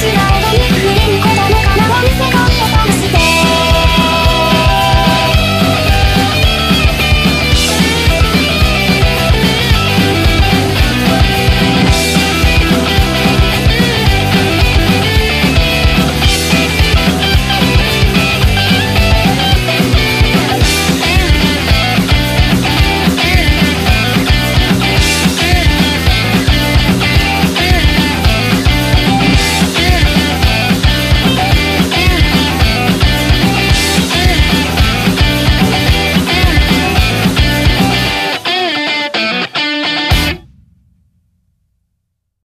し合